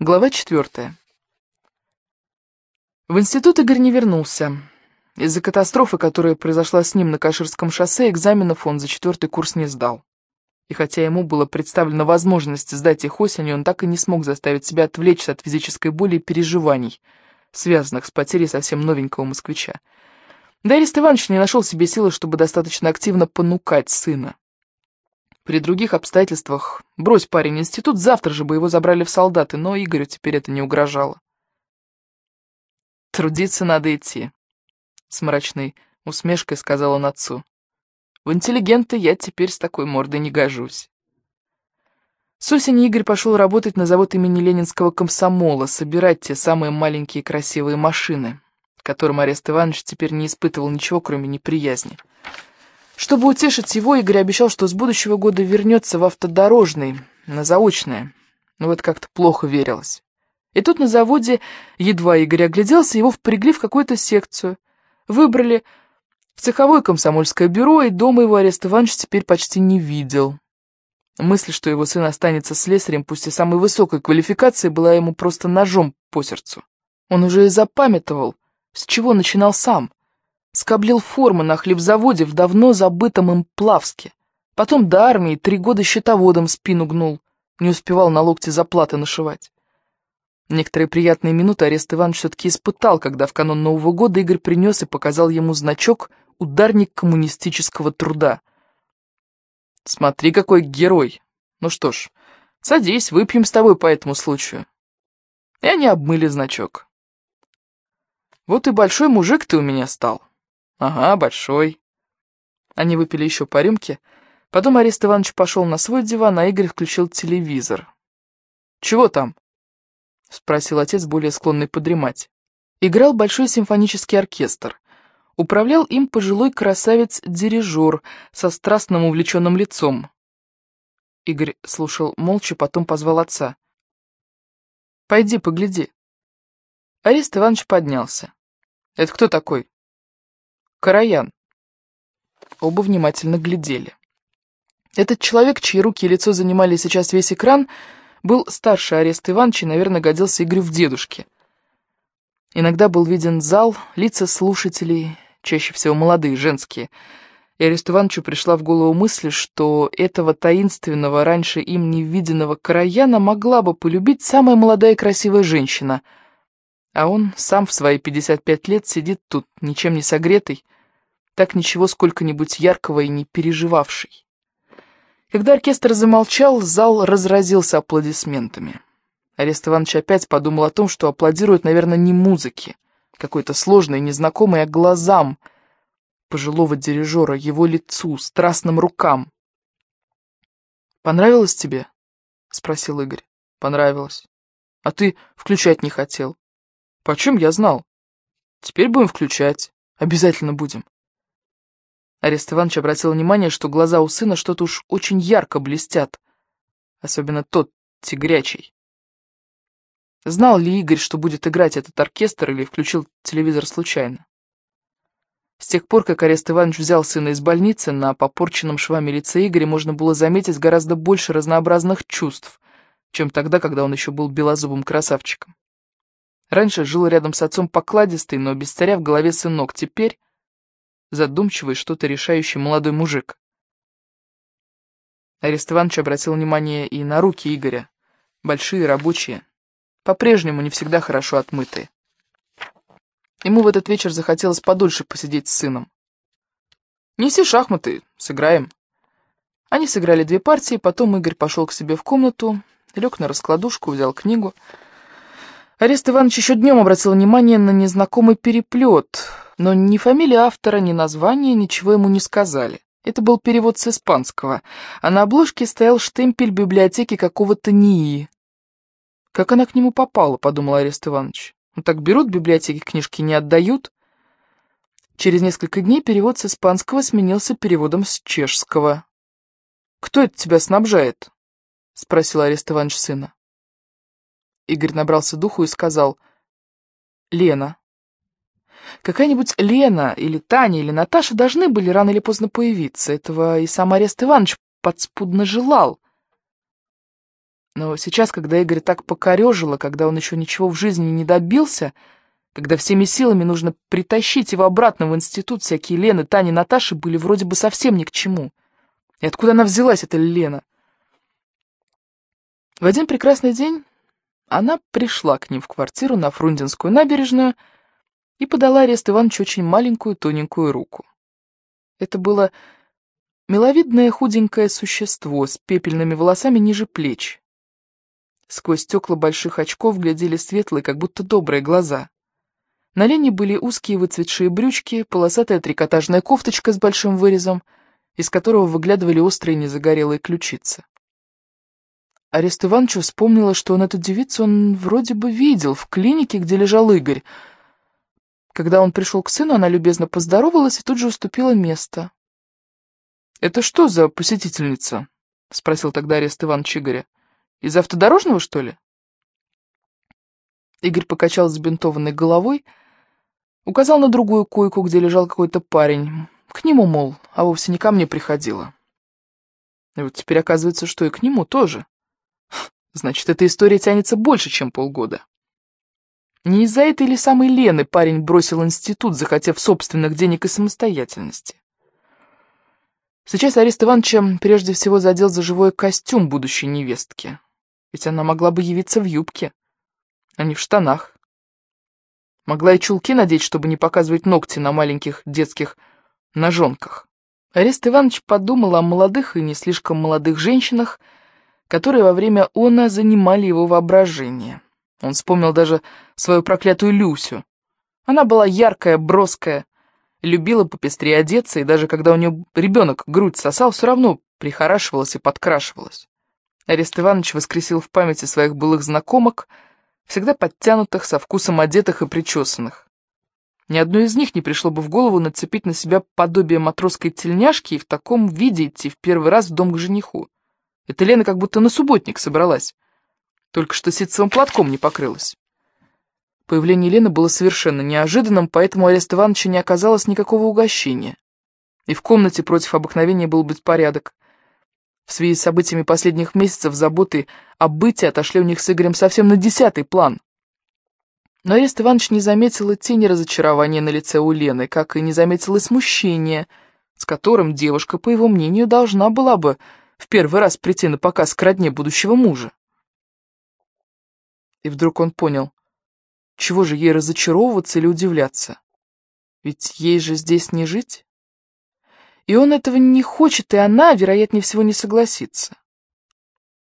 Глава четвертая. В институт Игорь не вернулся. Из-за катастрофы, которая произошла с ним на Каширском шоссе, экзаменов он за четвертый курс не сдал. И хотя ему была представлена возможность сдать их осенью, он так и не смог заставить себя отвлечься от физической боли и переживаний, связанных с потерей совсем новенького москвича. Да Арест Иванович не нашел себе силы, чтобы достаточно активно понукать сына. При других обстоятельствах, брось парень институт, завтра же бы его забрали в солдаты, но Игорю теперь это не угрожало. «Трудиться надо идти», — с мрачной усмешкой сказал он отцу. «В интеллигенты я теперь с такой мордой не гожусь». С осени Игорь пошел работать на завод имени Ленинского комсомола, собирать те самые маленькие красивые машины, которым Арест Иванович теперь не испытывал ничего, кроме неприязни. Чтобы утешить его, Игорь обещал, что с будущего года вернется в автодорожный, на заочное. Но вот как-то плохо верилось. И тут на заводе, едва Игорь огляделся, его впрягли в какую-то секцию. Выбрали в цеховое комсомольское бюро, и дома его Арест Иванович теперь почти не видел. Мысль, что его сын останется слесарем, пусть и самой высокой квалификации, была ему просто ножом по сердцу. Он уже и запамятовал, с чего начинал сам — Скоблил формы на хлебзаводе в давно забытом им Плавске. Потом до армии три года щитоводом спину гнул. Не успевал на локте заплаты нашивать. Некоторые приятные минуты Арест Иванович все-таки испытал, когда в канун Нового года Игорь принес и показал ему значок «Ударник коммунистического труда». «Смотри, какой герой! Ну что ж, садись, выпьем с тобой по этому случаю». И они обмыли значок. «Вот и большой мужик ты у меня стал». «Ага, большой». Они выпили еще по рюмке. Потом Арест Иванович пошел на свой диван, а Игорь включил телевизор. «Чего там?» — спросил отец, более склонный подремать. Играл большой симфонический оркестр. Управлял им пожилой красавец-дирижер со страстным увлеченным лицом. Игорь слушал молча, потом позвал отца. «Пойди, погляди». Арест Иванович поднялся. «Это кто такой?» Караян. Оба внимательно глядели. Этот человек, чьи руки и лицо занимали сейчас весь экран, был старше Ареста Ивановича и, наверное, годился Игорю в дедушке. Иногда был виден зал, лица слушателей, чаще всего молодые, женские. И Аресту Ивановичу пришла в голову мысль, что этого таинственного, раньше им не виденного Караяна могла бы полюбить самая молодая и красивая женщина. А он сам в свои 55 лет сидит тут, ничем не согретый, так ничего сколько-нибудь яркого и не переживавший. Когда оркестр замолчал, зал разразился аплодисментами. Арест Иванович опять подумал о том, что аплодируют, наверное, не музыке, какой-то сложной, незнакомой, а глазам пожилого дирижера, его лицу, страстным рукам. «Понравилось тебе?» — спросил Игорь. «Понравилось. А ты включать не хотел. Почем я знал? Теперь будем включать. Обязательно будем». Арест Иванович обратил внимание, что глаза у сына что-то уж очень ярко блестят. Особенно тот, тигрячий. Знал ли Игорь, что будет играть этот оркестр, или включил телевизор случайно? С тех пор, как Арест Иванович взял сына из больницы, на попорченном швами лице Игоря можно было заметить гораздо больше разнообразных чувств, чем тогда, когда он еще был белозубым красавчиком. Раньше жил рядом с отцом покладистый, но без царя в голове сынок. Теперь задумчивый, что-то решающий молодой мужик. Арест Иванович обратил внимание и на руки Игоря, большие, рабочие, по-прежнему не всегда хорошо отмытые. Ему в этот вечер захотелось подольше посидеть с сыном. «Неси шахматы, сыграем». Они сыграли две партии, потом Игорь пошел к себе в комнату, лег на раскладушку, взял книгу. Арест Иванович еще днем обратил внимание на незнакомый переплет — но ни фамилия автора, ни название ничего ему не сказали. Это был перевод с испанского, а на обложке стоял штемпель библиотеки какого-то НИИ. «Как она к нему попала?» — подумал Арест Иванович. «Ну так берут библиотеки, книжки не отдают». Через несколько дней перевод с испанского сменился переводом с чешского. «Кто это тебя снабжает?» — спросил Арест Иванович сына. Игорь набрался духу и сказал «Лена». Какая-нибудь Лена или Таня или Наташа должны были рано или поздно появиться. Этого и сам Арест Иванович подспудно желал. Но сейчас, когда Игорь так покорежило, когда он еще ничего в жизни не добился, когда всеми силами нужно притащить его обратно в институт, всякие Лены, Таня, Наташи были вроде бы совсем ни к чему. И откуда она взялась, эта Лена? В один прекрасный день она пришла к ним в квартиру на Фрунзенскую набережную и подала Арест Ивановичу очень маленькую тоненькую руку. Это было миловидное худенькое существо с пепельными волосами ниже плеч. Сквозь стекла больших очков глядели светлые, как будто добрые глаза. На Лене были узкие выцветшие брючки, полосатая трикотажная кофточка с большим вырезом, из которого выглядывали острые незагорелые ключицы. Арест Ивановичу вспомнила, что он эту девицу он вроде бы видел в клинике, где лежал Игорь. Когда он пришел к сыну, она любезно поздоровалась и тут же уступила место. «Это что за посетительница?» — спросил тогда Арест Иванович Игоря. «Из автодорожного, что ли?» Игорь покачал забинтованной головой, указал на другую койку, где лежал какой-то парень. К нему, мол, а вовсе не ко мне приходила. И вот теперь оказывается, что и к нему тоже. Значит, эта история тянется больше, чем полгода. Не из-за этой или самой Лены парень бросил институт, захотев собственных денег и самостоятельности. Сейчас Арест Ивановича прежде всего задел за живой костюм будущей невестки. Ведь она могла бы явиться в юбке, а не в штанах. Могла и чулки надеть, чтобы не показывать ногти на маленьких детских ножонках. Арест Иванович подумал о молодых и не слишком молодых женщинах, которые во время она занимали его воображение. Он вспомнил даже свою проклятую Люсю. Она была яркая, броская, любила попестрее одеться, и даже когда у нее ребенок грудь сосал, все равно прихорашивалась и подкрашивалась. Арест Иванович воскресил в памяти своих былых знакомок, всегда подтянутых, со вкусом одетых и причесанных. Ни одной из них не пришло бы в голову нацепить на себя подобие матросской тельняшки и в таком виде идти в первый раз в дом к жениху. Эта Лена как будто на субботник собралась. Только что ситцевым платком не покрылась. Появление Лены было совершенно неожиданным, поэтому Арест Ивановича не оказалось никакого угощения. И в комнате против обыкновения был беспорядок. В связи с событиями последних месяцев заботы о быте отошли у них с Игорем совсем на десятый план. Но Арест Иванович не заметил и тени разочарования на лице у Лены, как и не заметил и смущения, с которым девушка, по его мнению, должна была бы в первый раз прийти на показ к родне будущего мужа. И вдруг он понял, чего же ей разочаровываться или удивляться? Ведь ей же здесь не жить. И он этого не хочет, и она, вероятнее всего, не согласится.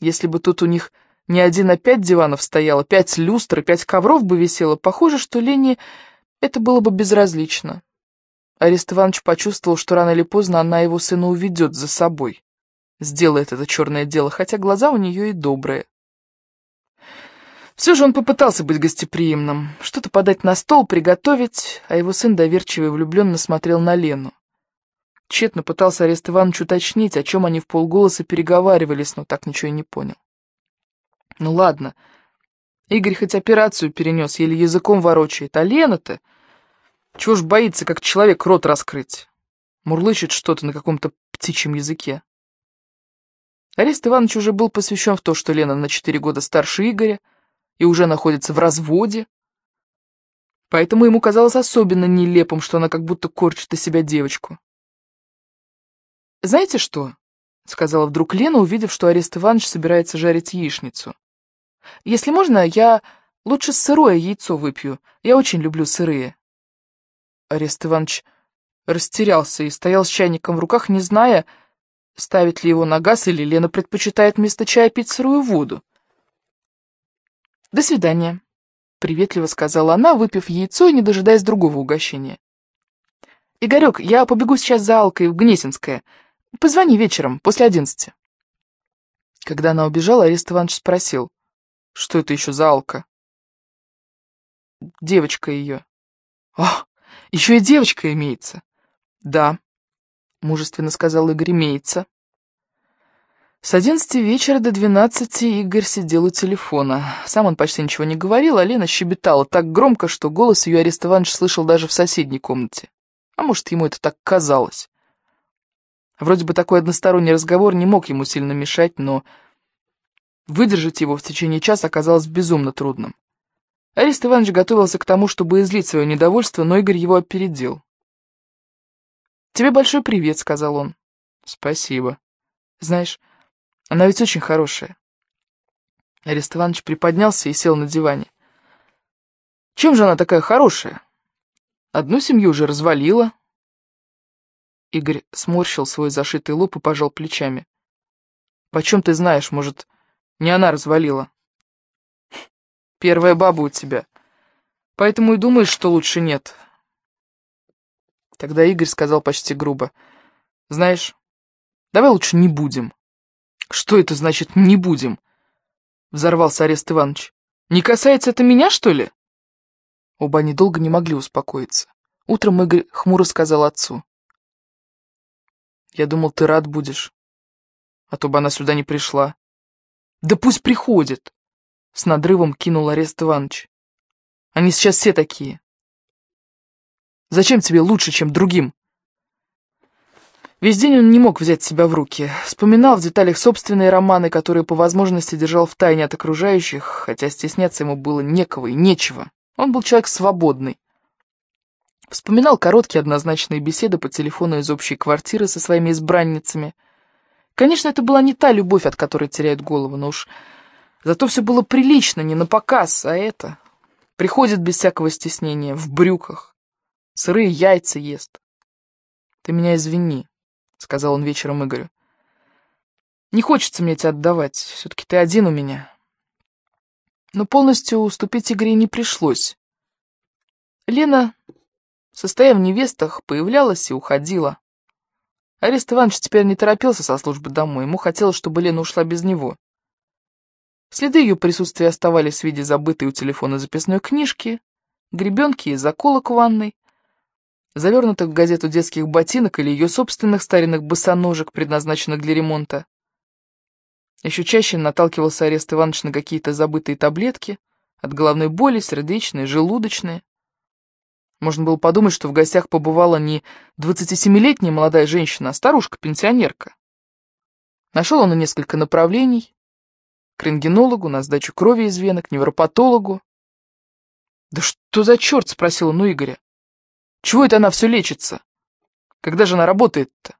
Если бы тут у них не один, а пять диванов стояло, пять люстр и пять ковров бы висело, похоже, что Лене это было бы безразлично. Арест Иванович почувствовал, что рано или поздно она его сына уведет за собой. Сделает это черное дело, хотя глаза у нее и добрые. Все же он попытался быть гостеприимным, что-то подать на стол, приготовить, а его сын доверчиво и влюбленно смотрел на Лену. Тщетно пытался Арест Иванович уточнить, о чем они в полголоса переговаривались, но так ничего и не понял. Ну ладно, Игорь хоть операцию перенес, еле языком ворочает, а Лена-то... Чего ж боится, как человек, рот раскрыть? Мурлычет что-то на каком-то птичьем языке. Арест Иванович уже был посвящен в то, что Лена на четыре года старше Игоря и уже находится в разводе. Поэтому ему казалось особенно нелепым, что она как будто корчит из себя девочку. «Знаете что?» — сказала вдруг Лена, увидев, что Арест Иванович собирается жарить яичницу. «Если можно, я лучше сырое яйцо выпью. Я очень люблю сырые». Арест Иванович растерялся и стоял с чайником в руках, не зная, ставить ли его на газ или Лена предпочитает вместо чая пить сырую воду. «До свидания», — приветливо сказала она, выпив яйцо и не дожидаясь другого угощения. «Игорек, я побегу сейчас за Алкой в Гнесинское. Позвони вечером, после одиннадцати». Когда она убежала, Арест Иванович спросил, что это еще за Алка? Девочка ее. О, еще и девочка имеется. Да, мужественно сказал Игорь, имеется. С одиннадцати вечера до двенадцати Игорь сидел у телефона. Сам он почти ничего не говорил, а Лена щебетала так громко, что голос ее Арест Иванович слышал даже в соседней комнате. А может, ему это так казалось. Вроде бы такой односторонний разговор не мог ему сильно мешать, но Выдержать его в течение часа оказалось безумно трудным. Арист Иванович готовился к тому, чтобы излить свое недовольство, но Игорь его опередил. «Тебе большой привет», — сказал он. «Спасибо. Знаешь, она ведь очень хорошая». Арист Иванович приподнялся и сел на диване. «Чем же она такая хорошая? Одну семью уже развалила». Игорь сморщил свой зашитый лоб и пожал плечами. «Почем ты знаешь, может, не она развалила?» «Первая баба у тебя. Поэтому и думаешь, что лучше нет». Тогда Игорь сказал почти грубо. «Знаешь, давай лучше не будем». «Что это значит «не будем»?» Взорвался Арест Иванович. «Не касается это меня, что ли?» Оба они долго не могли успокоиться. Утром Игорь хмуро сказал отцу. «Я думал, ты рад будешь, а то бы она сюда не пришла». «Да пусть приходит!» С надрывом кинул Арест Иванович. «Они сейчас все такие. Зачем тебе лучше, чем другим?» Весь день он не мог взять себя в руки. Вспоминал в деталях собственные романы, которые по возможности держал в тайне от окружающих, хотя стесняться ему было некого и нечего. Он был человек свободный. Вспоминал короткие однозначные беседы по телефону из общей квартиры со своими избранницами. Конечно, это была не та любовь, от которой теряют голову, но уж зато все было прилично, не на показ, а это... Приходит без всякого стеснения, в брюках, сырые яйца ест. Ты меня извини. — сказал он вечером Игорю. «Не хочется мне тебя отдавать, все-таки ты один у меня». Но полностью уступить Игоре не пришлось. Лена, состоя в невестах, появлялась и уходила. Арест Иванович теперь не торопился со службы домой, ему хотелось, чтобы Лена ушла без него. Следы ее присутствия оставались в виде забытой у телефона записной книжки, гребенки и заколок в ванной, завернутых в газету детских ботинок или ее собственных старинных босоножек, предназначенных для ремонта. Еще чаще наталкивался Арест Иванович на какие-то забытые таблетки от головной боли, сердечные, желудочные. Можно было подумать, что в гостях побывала не 27-летняя молодая женщина, а старушка-пенсионерка. Нашел он и несколько направлений. К рентгенологу, на сдачу крови из венок, к невропатологу. «Да что за черт?» — спросил он у Игоря. Чего это она все лечится? Когда же она работает-то?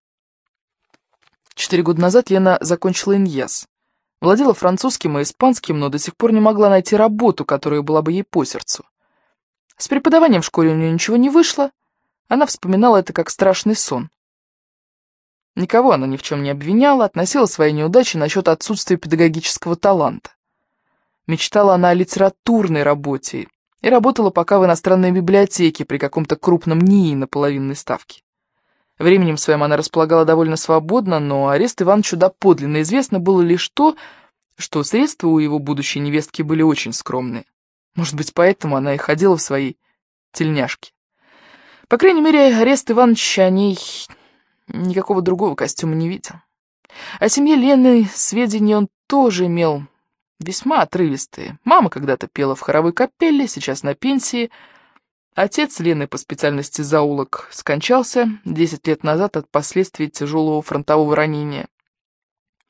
Четыре года назад Лена закончила иньяс. Владела французским и испанским, но до сих пор не могла найти работу, которая была бы ей по сердцу. С преподаванием в школе у нее ничего не вышло. Она вспоминала это как страшный сон. Никого она ни в чем не обвиняла, относила свои неудачи насчет отсутствия педагогического таланта. Мечтала она о литературной работе и работала пока в иностранной библиотеке при каком-то крупном НИИ на половинной ставке. Временем своим она располагала довольно свободно, но арест Ивановичу доподлинно известно было лишь то, что средства у его будущей невестки были очень скромные. Может быть, поэтому она и ходила в своей тельняшке. По крайней мере, арест Иванович о ней никакого другого костюма не видел. О семье Лены сведения он тоже имел весьма отрывистые. Мама когда-то пела в хоровой капелле, сейчас на пенсии. Отец Лены по специальности заулок скончался 10 лет назад от последствий тяжелого фронтового ранения.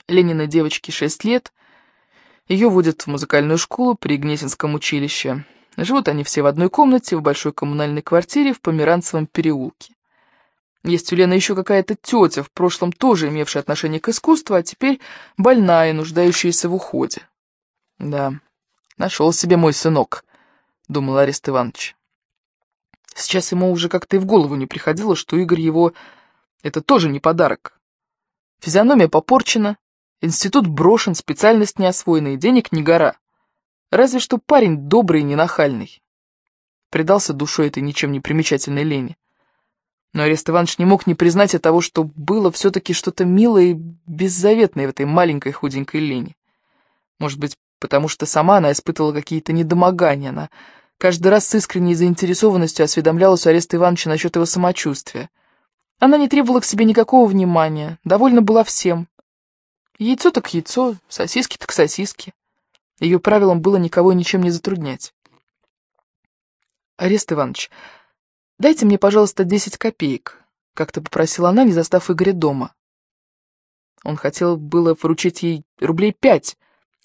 Ленина девочке 6 лет. Ее водят в музыкальную школу при Гнесинском училище. Живут они все в одной комнате в большой коммунальной квартире в Померанцевом переулке. Есть у Лены еще какая-то тетя, в прошлом тоже имевшая отношение к искусству, а теперь больная, нуждающаяся в уходе. Да, нашел себе мой сынок, думал Арест Иванович. Сейчас ему уже как-то и в голову не приходило, что Игорь его... Это тоже не подарок. Физиономия попорчена, институт брошен, специальность не освоена и денег не гора. Разве что парень добрый и ненахальный. Предался душой этой ничем не примечательной лени. Но Арест Иванович не мог не признать и того, что было все-таки что-то милое и беззаветное в этой маленькой худенькой лени. Может быть, потому что сама она испытывала какие-то недомогания. Она каждый раз с искренней заинтересованностью осведомлялась у Ареста Ивановича насчет его самочувствия. Она не требовала к себе никакого внимания, довольна была всем. Яйцо так яйцо, сосиски так сосиски. Ее правилом было никого ничем не затруднять. «Арест Иванович, дайте мне, пожалуйста, десять копеек», — как-то попросила она, не застав Игоря дома. Он хотел было вручить ей рублей пять,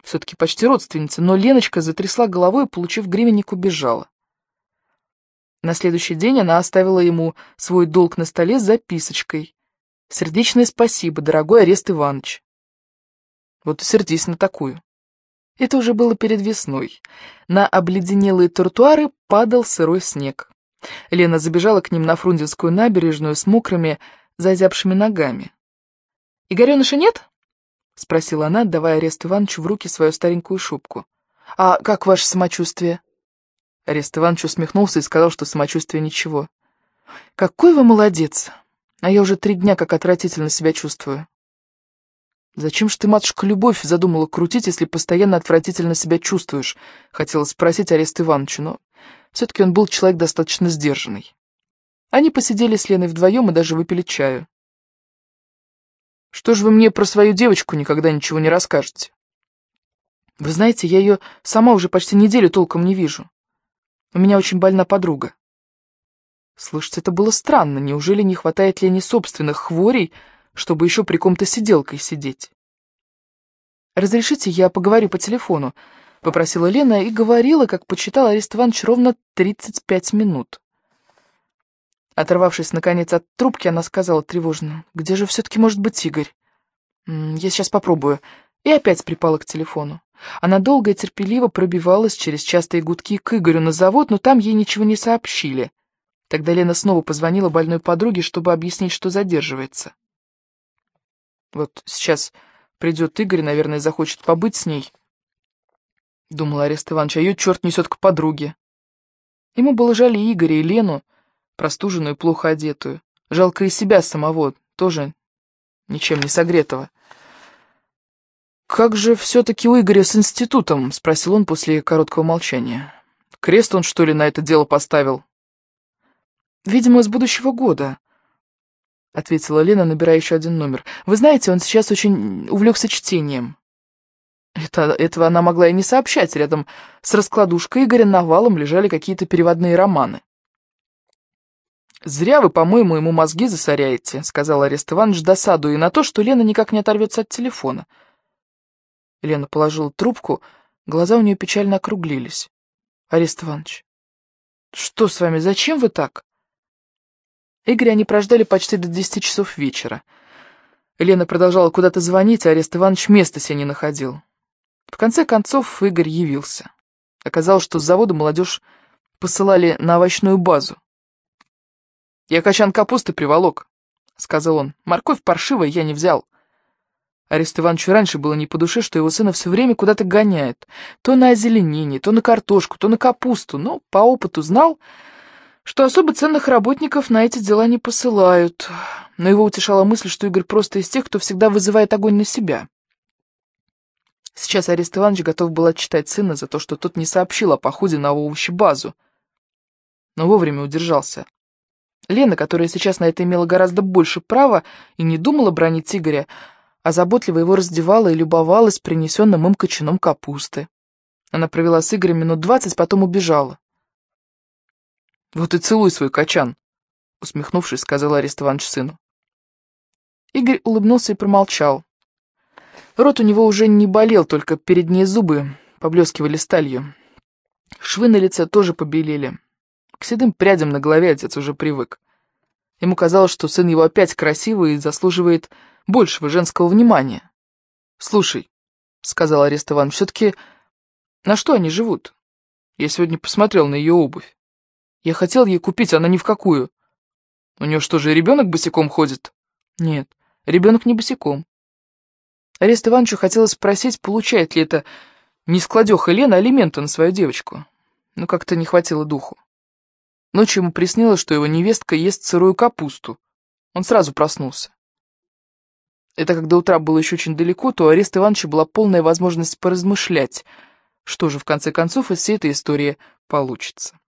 Все-таки почти родственница, но Леночка затрясла головой получив гривенник, убежала. На следующий день она оставила ему свой долг на столе с записочкой. «Сердечное спасибо, дорогой Арест Иванович». Вот и сердись на такую. Это уже было перед весной. На обледенелые тротуары падал сырой снег. Лена забежала к ним на Фрунзенскую набережную с мокрыми, зазябшими ногами. «Игореныша нет?» — спросила она, отдавая Арест Ивановичу в руки свою старенькую шубку. «А как ваше самочувствие?» Арест Иванович усмехнулся и сказал, что самочувствие ничего. «Какой вы молодец! А я уже три дня как отвратительно себя чувствую». «Зачем ж ты, матушка, любовь задумала крутить, если постоянно отвратительно себя чувствуешь?» — хотела спросить Арест Ивановичу, но все-таки он был человек достаточно сдержанный. Они посидели с Леной вдвоем и даже выпили чаю. «Что ж вы мне про свою девочку никогда ничего не расскажете?» «Вы знаете, я ее сама уже почти неделю толком не вижу. У меня очень больна подруга». Слышать это было странно. Неужели не хватает Лене собственных хворей, чтобы еще при ком-то сиделкой сидеть? «Разрешите, я поговорю по телефону?» — попросила Лена и говорила, как почитал Арест Иванович, ровно 35 минут. Оторвавшись, наконец, от трубки, она сказала тревожно, «Где же все-таки может быть Игорь?» «Я сейчас попробую». И опять припала к телефону. Она долго и терпеливо пробивалась через частые гудки к Игорю на завод, но там ей ничего не сообщили. Тогда Лена снова позвонила больной подруге, чтобы объяснить, что задерживается. Вот сейчас придет Игорь, наверное, захочет побыть с ней. Думала Арест Иванович, а ее черт несет к подруге. Ему было жаль и Игоря, и Лену, простуженную и плохо одетую. Жалко и себя самого, тоже ничем не согретого. «Как же все-таки у Игоря с институтом?» — спросил он после короткого молчания. «Крест он, что ли, на это дело поставил?» «Видимо, с будущего года», — ответила Лена, набирая еще один номер. «Вы знаете, он сейчас очень увлекся чтением». Это, этого она могла и не сообщать. Рядом с раскладушкой Игоря навалом лежали какие-то переводные романы. «Зря вы, по-моему, ему мозги засоряете», — сказал Арест Иванович, досадуя на то, что Лена никак не оторвется от телефона. Лена положила трубку, глаза у нее печально округлились. «Арест Иванович, что с вами, зачем вы так?» Игоря они прождали почти до десяти часов вечера. Лена продолжала куда-то звонить, а Арест Иванович места себе не находил. В конце концов Игорь явился. Оказалось, что с завода молодежь посылали на овощную базу. «Я качан капусты приволок», — сказал он. «Морковь паршивая я не взял». Арест Ивановичу раньше было не по душе, что его сына все время куда-то гоняет. То на озеленение, то на картошку, то на капусту, но по опыту знал, что особо ценных работников на эти дела не посылают. Но его утешала мысль, что Игорь просто из тех, кто всегда вызывает огонь на себя. Сейчас Арест Иванович готов был отчитать сына за то, что тот не сообщил о походе на овощебазу. Но вовремя удержался. Лена, которая сейчас на это имела гораздо больше права и не думала бронить Игоря, а заботливо его раздевала и любовалась принесенным им кочаном капусты. Она провела с Игорем минут двадцать, потом убежала. «Вот и целуй свой качан», — усмехнувшись, сказал Арест Иванович сыну. Игорь улыбнулся и промолчал. Рот у него уже не болел, только передние зубы поблескивали сталью. Швы на лице тоже побелели. К седым прядям на голове отец уже привык. Ему казалось, что сын его опять красивый и заслуживает большего женского внимания. «Слушай», — сказал Арест Иван, — «все-таки на что они живут? Я сегодня посмотрел на ее обувь. Я хотел ей купить, она ни в какую. У нее что же, ребенок босиком ходит?» «Нет, ребенок не босиком. Арест Ивановичу хотелось спросить, получает ли это нескладеха Лена алименты на свою девочку. Но как-то не хватило духу. Ночью ему приснилось, что его невестка ест сырую капусту. Он сразу проснулся. Это когда утра было еще очень далеко, то у Ареста Ивановича была полная возможность поразмышлять, что же в конце концов из всей этой истории получится.